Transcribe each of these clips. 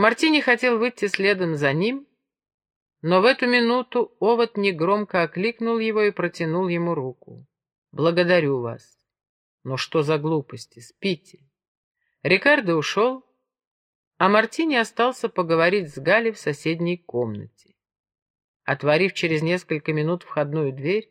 Мартини хотел выйти следом за ним, но в эту минуту овод негромко окликнул его и протянул ему руку. «Благодарю вас. Но что за глупости? Спите». Рикардо ушел, а Мартини остался поговорить с Галей в соседней комнате. Отворив через несколько минут входную дверь,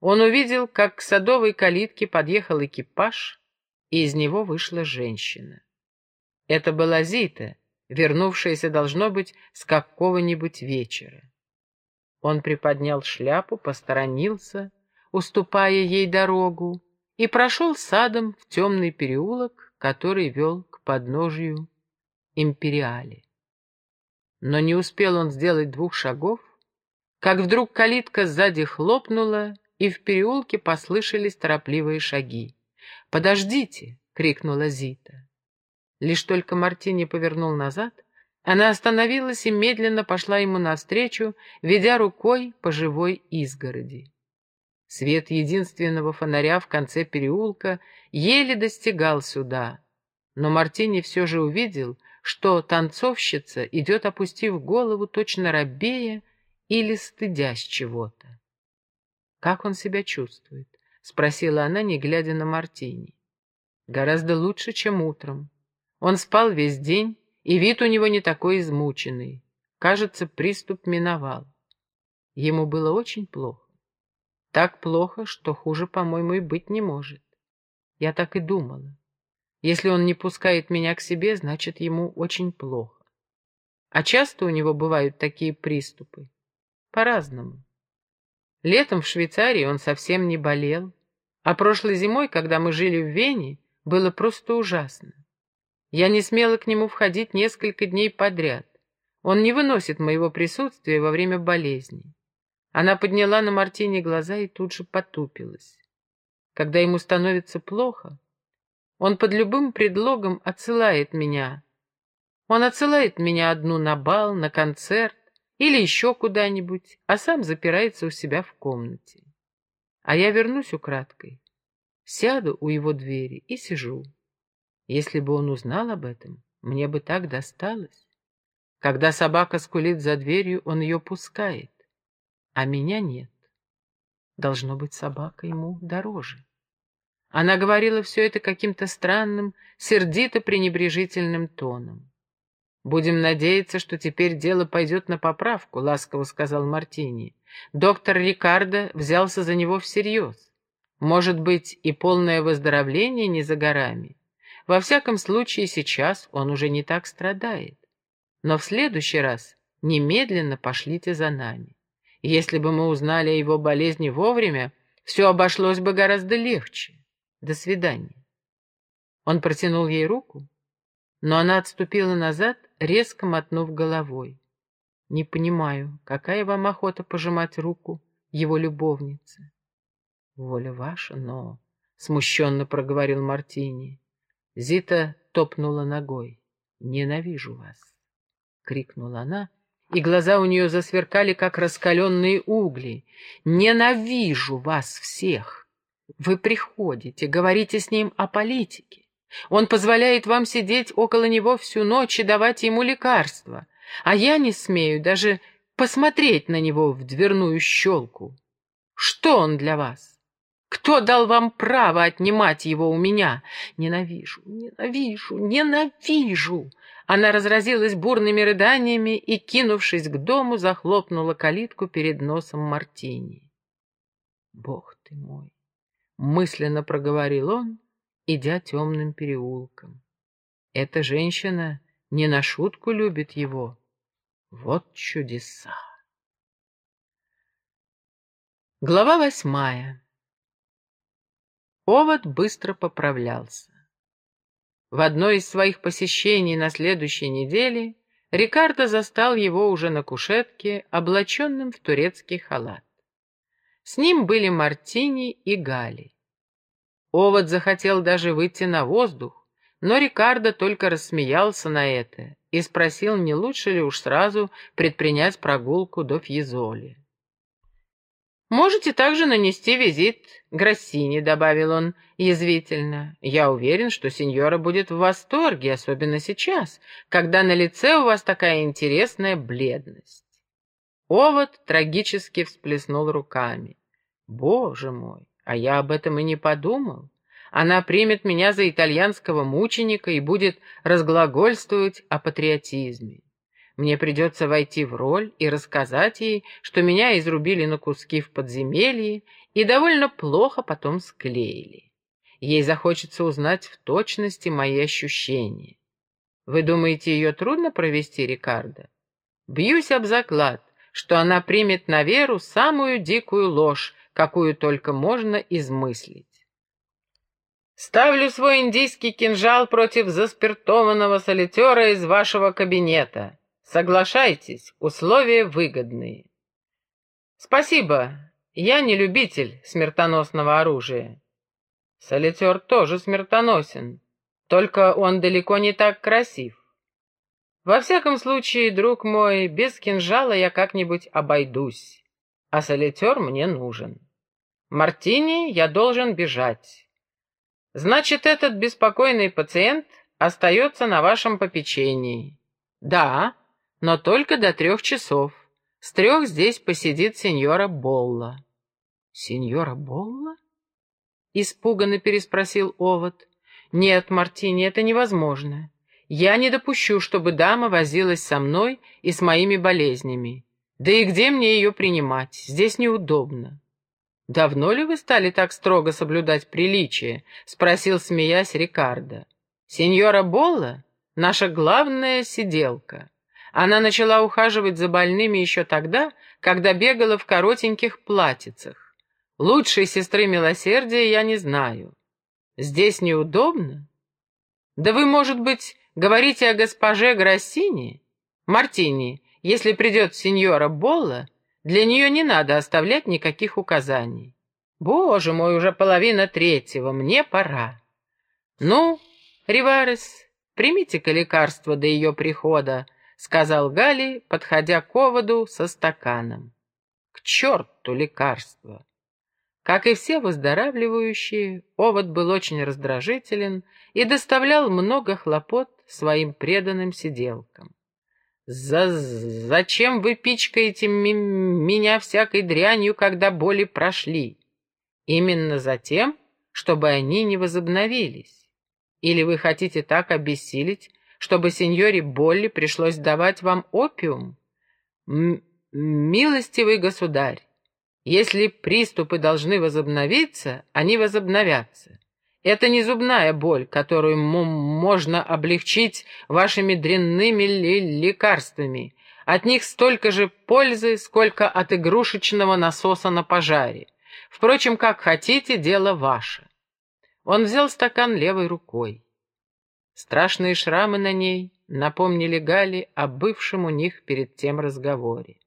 он увидел, как к садовой калитке подъехал экипаж, и из него вышла женщина. Это была Зита, вернувшаяся, должно быть, с какого-нибудь вечера. Он приподнял шляпу, посторонился, уступая ей дорогу, и прошел садом в темный переулок, который вел к подножию империале. Но не успел он сделать двух шагов, как вдруг калитка сзади хлопнула, и в переулке послышались торопливые шаги. «Подождите!» — крикнула Зита. Лишь только Мартини повернул назад, она остановилась и медленно пошла ему навстречу, ведя рукой по живой изгороди. Свет единственного фонаря в конце переулка еле достигал сюда, но Мартини все же увидел, что танцовщица идет, опустив голову, точно рабея или стыдясь чего-то. «Как он себя чувствует?» — спросила она, не глядя на Мартини. «Гораздо лучше, чем утром. Он спал весь день, и вид у него не такой измученный. Кажется, приступ миновал. Ему было очень плохо. Так плохо, что хуже, по-моему, и быть не может. Я так и думала. Если он не пускает меня к себе, значит, ему очень плохо. А часто у него бывают такие приступы? По-разному. Летом в Швейцарии он совсем не болел, а прошлой зимой, когда мы жили в Вене, было просто ужасно. Я не смела к нему входить несколько дней подряд. Он не выносит моего присутствия во время болезни. Она подняла на Мартине глаза и тут же потупилась. Когда ему становится плохо, он под любым предлогом отсылает меня. Он отсылает меня одну на бал, на концерт или еще куда-нибудь, а сам запирается у себя в комнате. А я вернусь украдкой, сяду у его двери и сижу. Если бы он узнал об этом, мне бы так досталось. Когда собака скулит за дверью, он ее пускает, а меня нет. Должно быть, собака ему дороже. Она говорила все это каким-то странным, сердито-пренебрежительным тоном. «Будем надеяться, что теперь дело пойдет на поправку», — ласково сказал Мартини. «Доктор Рикардо взялся за него всерьез. Может быть, и полное выздоровление не за горами. Во всяком случае, сейчас он уже не так страдает. Но в следующий раз немедленно пошлите за нами. Если бы мы узнали о его болезни вовремя, все обошлось бы гораздо легче. До свидания. Он протянул ей руку, но она отступила назад, резко мотнув головой. Не понимаю, какая вам охота пожимать руку его любовнице? Воля ваша, но... Смущенно проговорил Мартини. Зита топнула ногой. «Ненавижу вас!» — крикнула она, и глаза у нее засверкали, как раскаленные угли. «Ненавижу вас всех!» Вы приходите, говорите с ним о политике. Он позволяет вам сидеть около него всю ночь и давать ему лекарства, а я не смею даже посмотреть на него в дверную щелку. Что он для вас? Кто дал вам право отнимать его у меня? Ненавижу, ненавижу, ненавижу!» Она разразилась бурными рыданиями и, кинувшись к дому, захлопнула калитку перед носом Мартини. «Бог ты мой! мысленно проговорил он, идя темным переулком. Эта женщина не на шутку любит его. Вот чудеса. Глава восьмая. Овод быстро поправлялся. В одно из своих посещений на следующей неделе Рикардо застал его уже на кушетке, облаченным в турецкий халат. С ним были Мартини и Гали. Овод захотел даже выйти на воздух, но Рикардо только рассмеялся на это и спросил, не лучше ли уж сразу предпринять прогулку до Фьезоли. Можете также нанести визит Гроссини, добавил он язвительно. Я уверен, что сеньора будет в восторге, особенно сейчас, когда на лице у вас такая интересная бледность. Овод трагически всплеснул руками. Боже мой, а я об этом и не подумал. Она примет меня за итальянского мученика и будет разглагольствовать о патриотизме. Мне придется войти в роль и рассказать ей, что меня изрубили на куски в подземелье и довольно плохо потом склеили. Ей захочется узнать в точности мои ощущения. Вы думаете, ее трудно провести, Рикардо? Бьюсь об заклад, что она примет на веру самую дикую ложь, какую только можно измыслить. Ставлю свой индийский кинжал против заспиртованного солитера из вашего кабинета. Соглашайтесь, условия выгодные. Спасибо, я не любитель смертоносного оружия. Солитер тоже смертоносен, только он далеко не так красив. Во всяком случае, друг мой, без кинжала я как-нибудь обойдусь, а солитер мне нужен. Мартини я должен бежать. Значит, этот беспокойный пациент остается на вашем попечении. Да, но только до трех часов. С трех здесь посидит сеньора Болла». «Сеньора Болла?» — испуганно переспросил Овод. «Нет, Мартини, это невозможно. Я не допущу, чтобы дама возилась со мной и с моими болезнями. Да и где мне ее принимать? Здесь неудобно». «Давно ли вы стали так строго соблюдать приличие?» — спросил, смеясь, Рикардо. «Сеньора Болла — наша главная сиделка. Она начала ухаживать за больными еще тогда, когда бегала в коротеньких платьицах. Лучшей сестры милосердия я не знаю. Здесь неудобно? Да вы, может быть, говорите о госпоже Гроссини? Мартини, если придет сеньора Болла, для нее не надо оставлять никаких указаний. Боже мой, уже половина третьего, мне пора. Ну, Риварес, примите-ка лекарство до ее прихода, сказал Гали, подходя к оводу со стаканом. К черту лекарства! Как и все выздоравливающие, овод был очень раздражителен и доставлял много хлопот своим преданным сиделкам. За «Зачем вы пичкаете меня всякой дрянью, когда боли прошли?» «Именно за тем, чтобы они не возобновились. Или вы хотите так обессилить, чтобы сеньоре Болли пришлось давать вам опиум? М милостивый государь, если приступы должны возобновиться, они возобновятся. Это не зубная боль, которую можно облегчить вашими дрянными лекарствами. От них столько же пользы, сколько от игрушечного насоса на пожаре. Впрочем, как хотите, дело ваше. Он взял стакан левой рукой. Страшные шрамы на ней напомнили Гали о бывшем у них перед тем разговоре.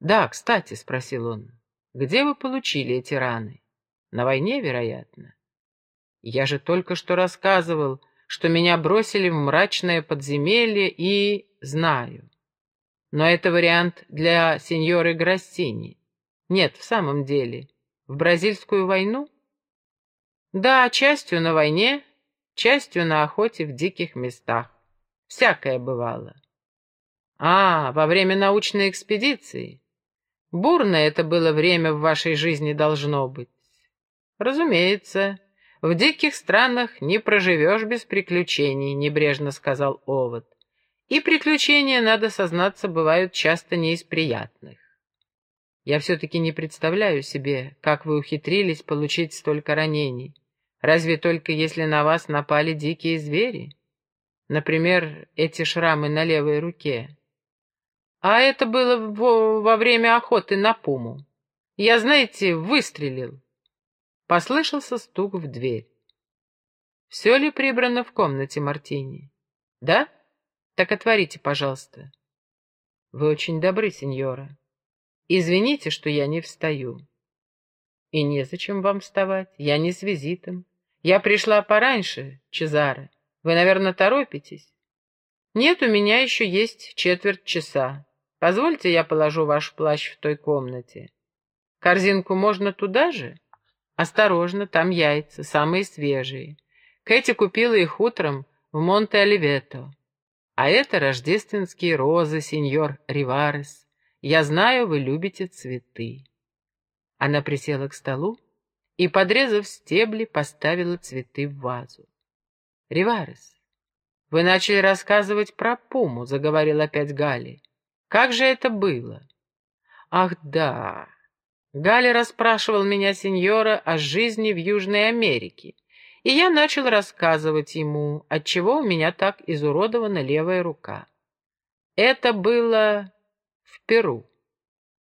«Да, кстати», — спросил он, — «где вы получили эти раны? На войне, вероятно?» «Я же только что рассказывал, что меня бросили в мрачное подземелье и... знаю. Но это вариант для сеньоры Грассини. Нет, в самом деле. В бразильскую войну?» «Да, частью на войне, частью на охоте в диких местах. Всякое бывало. А, во время научной экспедиции? Бурное это было время в вашей жизни должно быть. Разумеется, в диких странах не проживешь без приключений, небрежно сказал Овод. И приключения, надо сознаться, бывают часто не из приятных. Я все-таки не представляю себе, как вы ухитрились получить столько ранений. Разве только если на вас напали дикие звери? Например, эти шрамы на левой руке. А это было во, во время охоты на пуму. Я, знаете, выстрелил. Послышался стук в дверь. Все ли прибрано в комнате Мартини? Да? Так отворите, пожалуйста. Вы очень добры, сеньора. Извините, что я не встаю. И незачем вам вставать, я не с визитом. Я пришла пораньше, Чезаре. Вы, наверное, торопитесь? Нет, у меня еще есть четверть часа. Позвольте, я положу ваш плащ в той комнате. Корзинку можно туда же? Осторожно, там яйца, самые свежие. Кэти купила их утром в Монте-Оливето. А это рождественские розы, сеньор Риварес. Я знаю, вы любите цветы. Она присела к столу и, подрезав стебли, поставила цветы в вазу. Риварес, вы начали рассказывать про пуму, заговорил опять Гали. Как же это было? Ах, да. Гали расспрашивал меня, сеньора, о жизни в Южной Америке, и я начал рассказывать ему, отчего у меня так изуродована левая рука. Это было в Перу.